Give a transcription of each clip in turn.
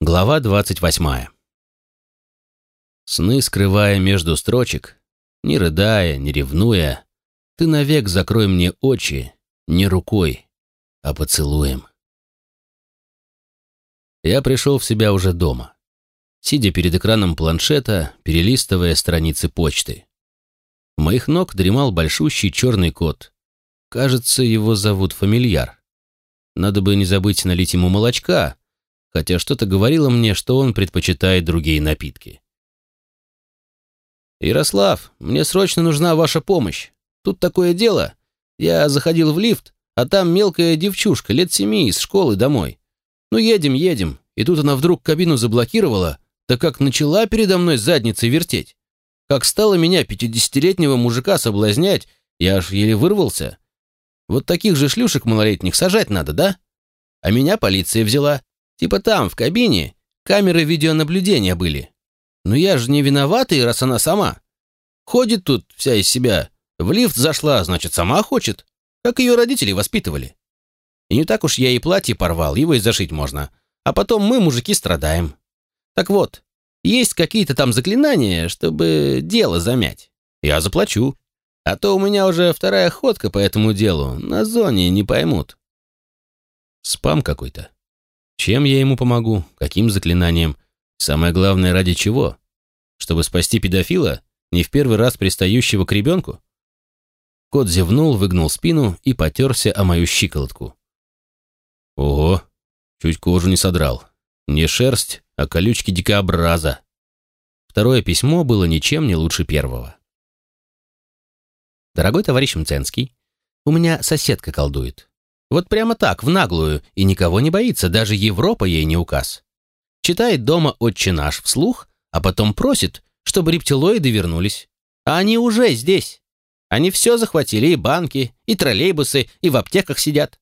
Глава двадцать восьмая. Сны скрывая между строчек, не рыдая, не ревнуя, ты навек закрой мне очи не рукой, а поцелуем. Я пришел в себя уже дома, сидя перед экраном планшета, перелистывая страницы почты. У моих ног дремал большущий черный кот. Кажется, его зовут Фамильяр. Надо бы не забыть налить ему молочка, хотя что-то говорило мне, что он предпочитает другие напитки. «Ярослав, мне срочно нужна ваша помощь. Тут такое дело. Я заходил в лифт, а там мелкая девчушка, лет семи, из школы домой. Ну, едем, едем. И тут она вдруг кабину заблокировала, так как начала передо мной задницей вертеть. Как стала меня, пятидесятилетнего мужика, соблазнять, я аж еле вырвался. Вот таких же шлюшек малолетних сажать надо, да? А меня полиция взяла. Типа там, в кабине, камеры видеонаблюдения были. Но я же не виноватый, раз она сама. Ходит тут вся из себя. В лифт зашла, значит, сама хочет. Как ее родители воспитывали. И не так уж я и платье порвал, его и зашить можно. А потом мы, мужики, страдаем. Так вот, есть какие-то там заклинания, чтобы дело замять. Я заплачу. А то у меня уже вторая ходка по этому делу. На зоне не поймут. Спам какой-то. Чем я ему помогу? Каким заклинанием? Самое главное, ради чего? Чтобы спасти педофила, не в первый раз пристающего к ребенку? Кот зевнул, выгнул спину и потерся о мою щиколотку. Ого, чуть кожу не содрал. Не шерсть, а колючки дикообраза. Второе письмо было ничем не лучше первого. Дорогой товарищ Мценский, у меня соседка колдует. Вот прямо так, в наглую, и никого не боится, даже Европа ей не указ. Читает дома «Отче наш» вслух, а потом просит, чтобы рептилоиды вернулись. А они уже здесь. Они все захватили, и банки, и троллейбусы, и в аптеках сидят.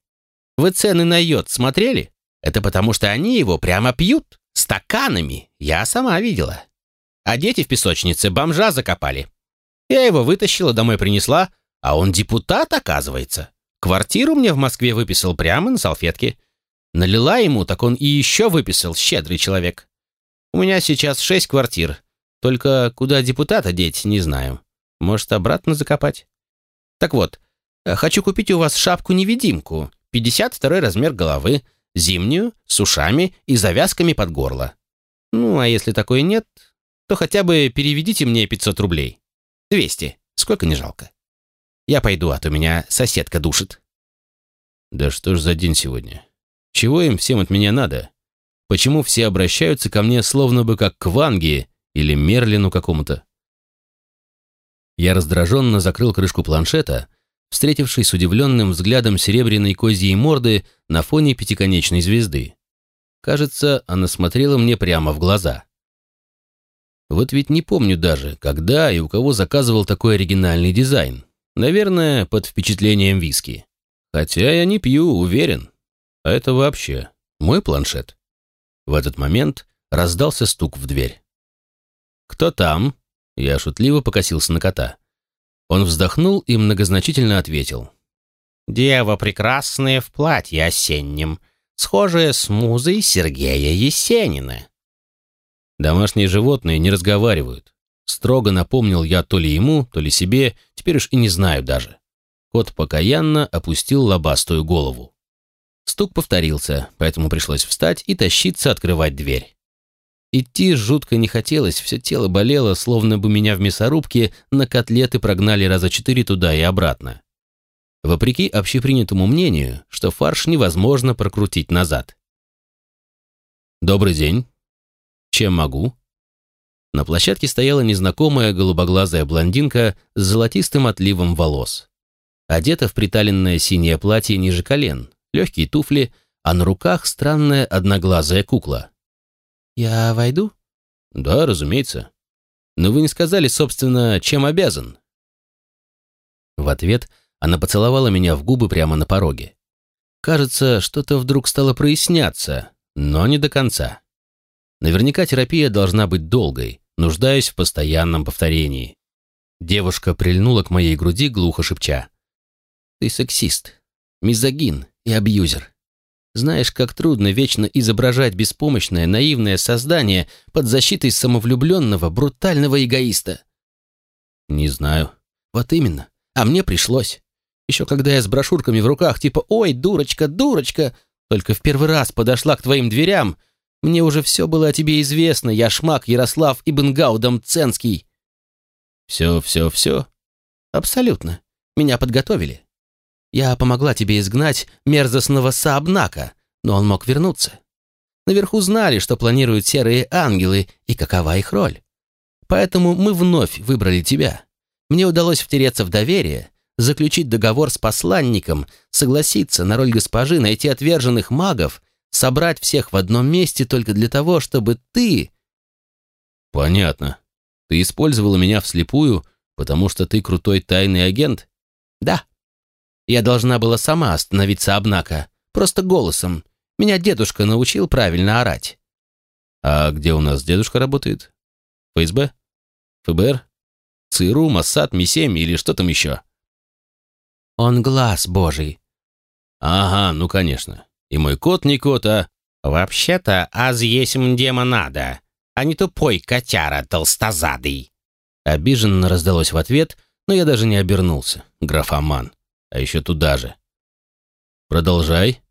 Вы цены на йод смотрели? Это потому, что они его прямо пьют, стаканами, я сама видела. А дети в песочнице бомжа закопали. Я его вытащила, домой принесла, а он депутат, оказывается. Квартиру мне в Москве выписал прямо на салфетке. Налила ему, так он и еще выписал, щедрый человек. У меня сейчас шесть квартир. Только куда депутата деть, не знаю. Может, обратно закопать? Так вот, э, хочу купить у вас шапку-невидимку, 52 размер головы, зимнюю, с ушами и завязками под горло. Ну, а если такой нет, то хотя бы переведите мне 500 рублей. 200, сколько не жалко. Я пойду, а то меня соседка душит». «Да что ж за день сегодня? Чего им всем от меня надо? Почему все обращаются ко мне словно бы как к Ванге или Мерлину какому-то?» Я раздраженно закрыл крышку планшета, встретившись с удивленным взглядом серебряной козьей морды на фоне пятиконечной звезды. Кажется, она смотрела мне прямо в глаза. Вот ведь не помню даже, когда и у кого заказывал такой оригинальный дизайн. Наверное, под впечатлением виски. Хотя я не пью, уверен. А это вообще мой планшет. В этот момент раздался стук в дверь. «Кто там?» Я шутливо покосился на кота. Он вздохнул и многозначительно ответил. «Дева прекрасная в платье осеннем, схожая с музой Сергея Есенина». Домашние животные не разговаривают. Строго напомнил я то ли ему, то ли себе, теперь уж и не знаю даже. Кот покаянно опустил лобастую голову. Стук повторился, поэтому пришлось встать и тащиться открывать дверь. Идти жутко не хотелось, все тело болело, словно бы меня в мясорубке на котлеты прогнали раза четыре туда и обратно. Вопреки общепринятому мнению, что фарш невозможно прокрутить назад. «Добрый день. Чем могу?» На площадке стояла незнакомая голубоглазая блондинка с золотистым отливом волос. Одета в приталенное синее платье ниже колен, легкие туфли, а на руках странная одноглазая кукла. «Я войду?» «Да, разумеется. Но вы не сказали, собственно, чем обязан?» В ответ она поцеловала меня в губы прямо на пороге. Кажется, что-то вдруг стало проясняться, но не до конца. Наверняка терапия должна быть долгой, нуждаясь в постоянном повторении. Девушка прильнула к моей груди, глухо шепча. «Ты сексист, мизогин и абьюзер. Знаешь, как трудно вечно изображать беспомощное, наивное создание под защитой самовлюбленного, брутального эгоиста. Не знаю. Вот именно. А мне пришлось. Еще когда я с брошюрками в руках, типа «Ой, дурочка, дурочка», только в первый раз подошла к твоим дверям, мне уже все было о тебе известно, я шмак Ярослав Ибн Гаудам Ценский. Все, все, все? Абсолютно. Меня подготовили. Я помогла тебе изгнать мерзостного Саабнака, но он мог вернуться. Наверху знали, что планируют серые ангелы и какова их роль. Поэтому мы вновь выбрали тебя. Мне удалось втереться в доверие, заключить договор с посланником, согласиться на роль госпожи, найти отверженных магов, собрать всех в одном месте только для того, чтобы ты... Понятно. Ты использовала меня вслепую, потому что ты крутой тайный агент? Да. Я должна была сама остановиться Абнака, просто голосом. Меня дедушка научил правильно орать. А где у нас дедушка работает? ФСБ? ФБР? ЦРУ, Моссад, Ми-7 или что там еще? Он глаз божий. Ага, ну конечно. И мой кот не кот, а... Вообще-то, аз есть дема надо, а не тупой котяра толстозадый. Обиженно раздалось в ответ, но я даже не обернулся. Графоман а еще туда же. Продолжай.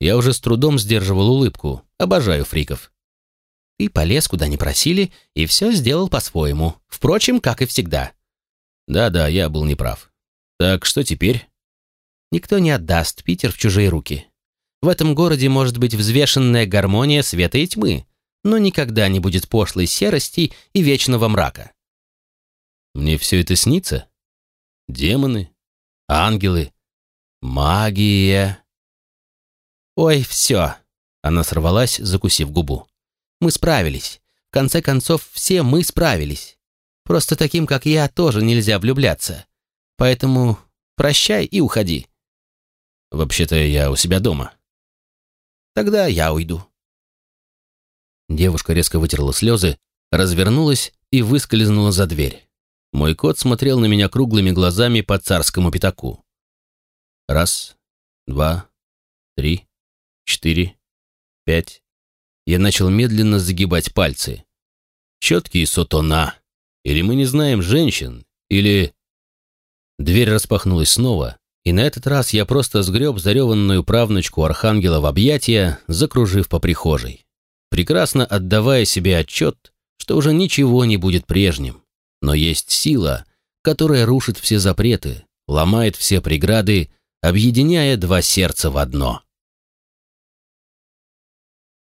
Я уже с трудом сдерживал улыбку. Обожаю фриков. Ты полез, куда не просили, и все сделал по-своему. Впрочем, как и всегда. Да-да, я был неправ. Так что теперь? Никто не отдаст Питер в чужие руки. В этом городе может быть взвешенная гармония света и тьмы, но никогда не будет пошлой серости и вечного мрака. Мне все это снится? Демоны, ангелы, магия. Ой, все. Она сорвалась, закусив губу. Мы справились. В конце концов, все мы справились. Просто таким, как я, тоже нельзя влюбляться. Поэтому прощай и уходи. Вообще-то я у себя дома. Тогда я уйду. Девушка резко вытерла слезы, развернулась и выскользнула за дверь. Мой кот смотрел на меня круглыми глазами по царскому пятаку. Раз, два, три, четыре, пять. Я начал медленно загибать пальцы. Четкие сотона. Или мы не знаем женщин, или... Дверь распахнулась снова, и на этот раз я просто сгреб зареванную правнучку архангела в объятия, закружив по прихожей, прекрасно отдавая себе отчет, что уже ничего не будет прежним. Но есть сила, которая рушит все запреты, ломает все преграды, объединяя два сердца в одно.